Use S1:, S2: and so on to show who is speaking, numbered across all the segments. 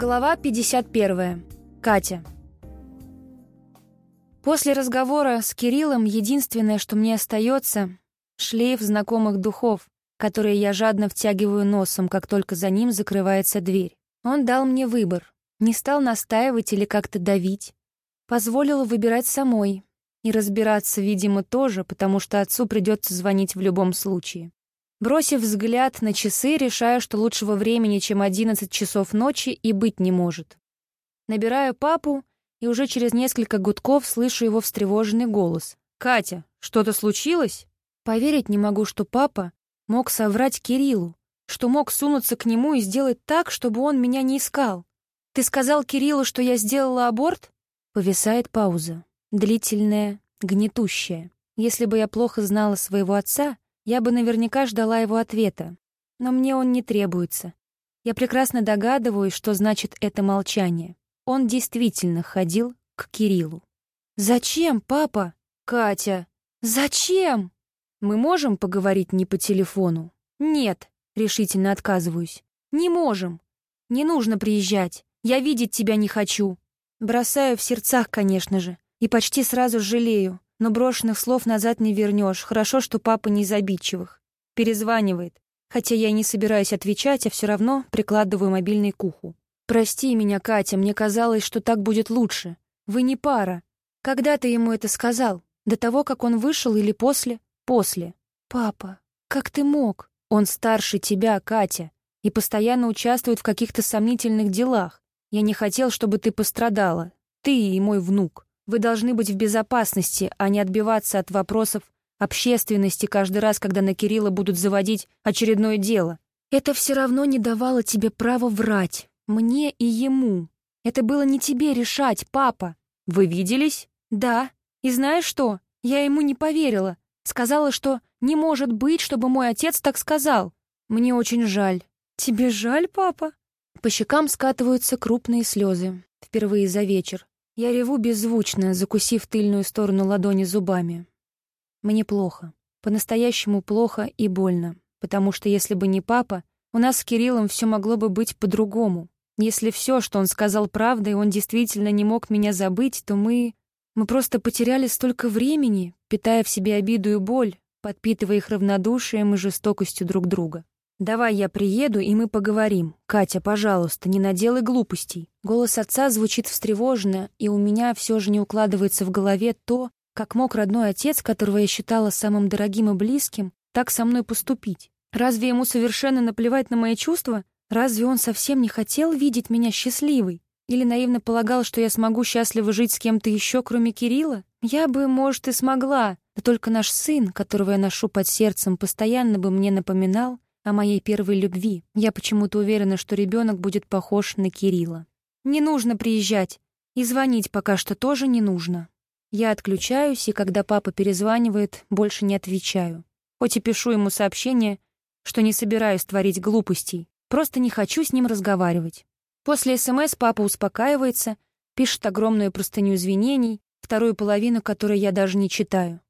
S1: Глава 51. Катя. После разговора с Кириллом единственное, что мне остается — шлейф знакомых духов, которые я жадно втягиваю носом, как только за ним закрывается дверь. Он дал мне выбор, не стал настаивать или как-то давить, позволил выбирать самой и разбираться, видимо, тоже, потому что отцу придется звонить в любом случае. Бросив взгляд на часы, решаю, что лучшего времени, чем 11 часов ночи, и быть не может. Набираю папу, и уже через несколько гудков слышу его встревоженный голос. «Катя, что-то случилось?» Поверить не могу, что папа мог соврать Кириллу, что мог сунуться к нему и сделать так, чтобы он меня не искал. «Ты сказал Кириллу, что я сделала аборт?» Повисает пауза, длительная, гнетущая. Если бы я плохо знала своего отца, я бы наверняка ждала его ответа. Но мне он не требуется. Я прекрасно догадываюсь, что значит это молчание. Он действительно ходил к Кириллу. «Зачем, папа?» «Катя!» «Зачем?» «Мы можем поговорить не по телефону?» «Нет», — решительно отказываюсь. «Не можем. Не нужно приезжать. Я видеть тебя не хочу». Бросаю в сердцах, конечно же, и почти сразу жалею но брошенных слов назад не вернешь. Хорошо, что папа не из обидчивых. Перезванивает. Хотя я не собираюсь отвечать, а все равно прикладываю мобильный к уху. «Прости меня, Катя, мне казалось, что так будет лучше. Вы не пара. Когда ты ему это сказал? До того, как он вышел или после? После. Папа, как ты мог? Он старше тебя, Катя, и постоянно участвует в каких-то сомнительных делах. Я не хотел, чтобы ты пострадала. Ты и мой внук. Вы должны быть в безопасности, а не отбиваться от вопросов общественности каждый раз, когда на Кирилла будут заводить очередное дело. Это все равно не давало тебе права врать. Мне и ему. Это было не тебе решать, папа. Вы виделись? Да. И знаешь что? Я ему не поверила. Сказала, что не может быть, чтобы мой отец так сказал. Мне очень жаль. Тебе жаль, папа? По щекам скатываются крупные слезы. Впервые за вечер. Я реву беззвучно, закусив тыльную сторону ладони зубами. Мне плохо. По-настоящему плохо и больно. Потому что если бы не папа, у нас с Кириллом все могло бы быть по-другому. Если все, что он сказал, правда, и он действительно не мог меня забыть, то мы... Мы просто потеряли столько времени, питая в себе обиду и боль, подпитывая их равнодушием и жестокостью друг друга. «Давай я приеду, и мы поговорим. Катя, пожалуйста, не наделай глупостей». Голос отца звучит встревоженно, и у меня все же не укладывается в голове то, как мог родной отец, которого я считала самым дорогим и близким, так со мной поступить. Разве ему совершенно наплевать на мои чувства? Разве он совсем не хотел видеть меня счастливой? Или наивно полагал, что я смогу счастливо жить с кем-то еще, кроме Кирилла? Я бы, может, и смогла, да только наш сын, которого я ношу под сердцем, постоянно бы мне напоминал, о моей первой любви. Я почему-то уверена, что ребенок будет похож на Кирилла. Не нужно приезжать. И звонить пока что тоже не нужно. Я отключаюсь, и когда папа перезванивает, больше не отвечаю. Хоть и пишу ему сообщение, что не собираюсь творить глупостей, просто не хочу с ним разговаривать. После СМС папа успокаивается, пишет огромную простыню извинений, вторую половину которой я даже не читаю.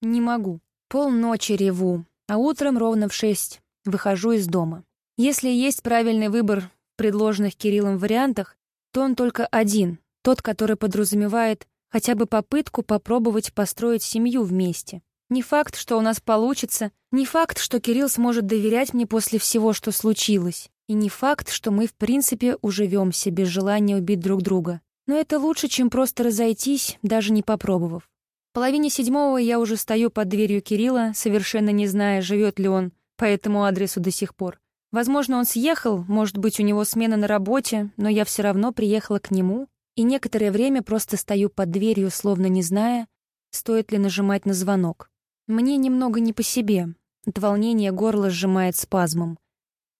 S1: Не могу. Полночи реву, а утром ровно в шесть выхожу из дома. Если есть правильный выбор в предложенных Кириллом вариантах, то он только один, тот, который подразумевает хотя бы попытку попробовать построить семью вместе. Не факт, что у нас получится, не факт, что Кирилл сможет доверять мне после всего, что случилось, и не факт, что мы в принципе уживемся без желания убить друг друга. Но это лучше, чем просто разойтись, даже не попробовав. В половине седьмого я уже стою под дверью Кирилла, совершенно не зная, живет ли он по этому адресу до сих пор. Возможно, он съехал, может быть, у него смена на работе, но я все равно приехала к нему и некоторое время просто стою под дверью, словно не зная, стоит ли нажимать на звонок. Мне немного не по себе. От волнения горло сжимает спазмом.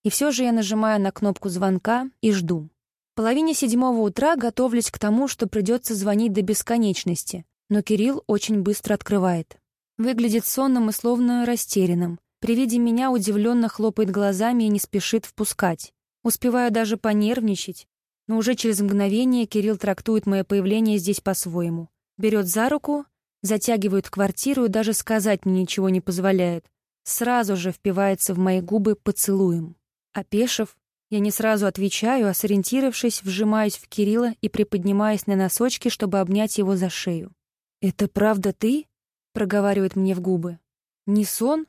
S1: И все же я нажимаю на кнопку звонка и жду. В половине седьмого утра готовлюсь к тому, что придется звонить до бесконечности, но Кирилл очень быстро открывает. Выглядит сонным и словно растерянным. При виде меня удивленно хлопает глазами и не спешит впускать. Успеваю даже понервничать, но уже через мгновение Кирилл трактует мое появление здесь по-своему. Берет за руку, затягивает в квартиру и даже сказать мне ничего не позволяет. Сразу же впивается в мои губы поцелуем. Опешив, Я не сразу отвечаю, а сориентировавшись, вжимаюсь в Кирилла и приподнимаюсь на носочки, чтобы обнять его за шею. «Это правда ты?» — проговаривает мне в губы. «Не сон?»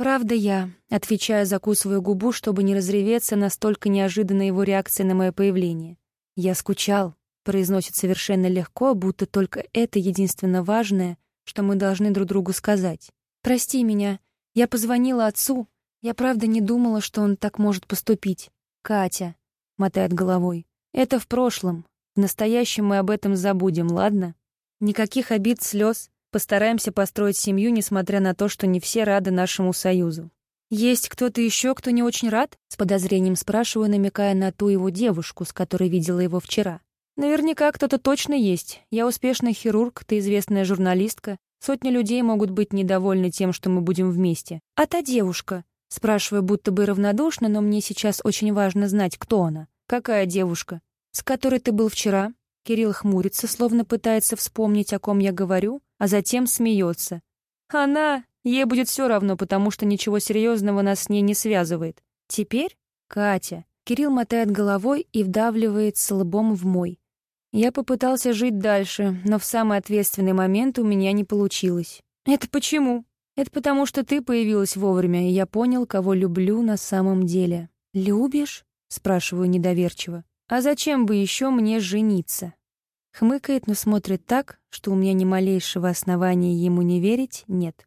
S1: «Правда я», — отвечаю, закусываю губу, чтобы не разреветься настолько неожиданно его реакция на мое появление. «Я скучал», — произносит совершенно легко, будто только это единственно важное, что мы должны друг другу сказать. «Прости меня. Я позвонила отцу. Я правда не думала, что он так может поступить. Катя», — мотает головой, — «это в прошлом. В настоящем мы об этом забудем, ладно? Никаких обид, слез. Постараемся построить семью, несмотря на то, что не все рады нашему союзу». «Есть кто-то еще, кто не очень рад?» — с подозрением спрашиваю, намекая на ту его девушку, с которой видела его вчера. «Наверняка кто-то точно есть. Я успешный хирург, ты известная журналистка. Сотни людей могут быть недовольны тем, что мы будем вместе. А та девушка? Спрашиваю будто бы равнодушно, но мне сейчас очень важно знать, кто она. Какая девушка? С которой ты был вчера? Кирилл хмурится, словно пытается вспомнить, о ком я говорю, а затем смеется. Она... Ей будет все равно, потому что ничего серьезного нас с ней не связывает. Теперь Катя. Кирилл мотает головой и вдавливается лбом в мой. Я попытался жить дальше, но в самый ответственный момент у меня не получилось. Это почему? Это потому, что ты появилась вовремя, и я понял, кого люблю на самом деле. Любишь? Спрашиваю недоверчиво. А зачем бы еще мне жениться? Хмыкает, но смотрит так, что у меня ни малейшего основания ему не верить нет.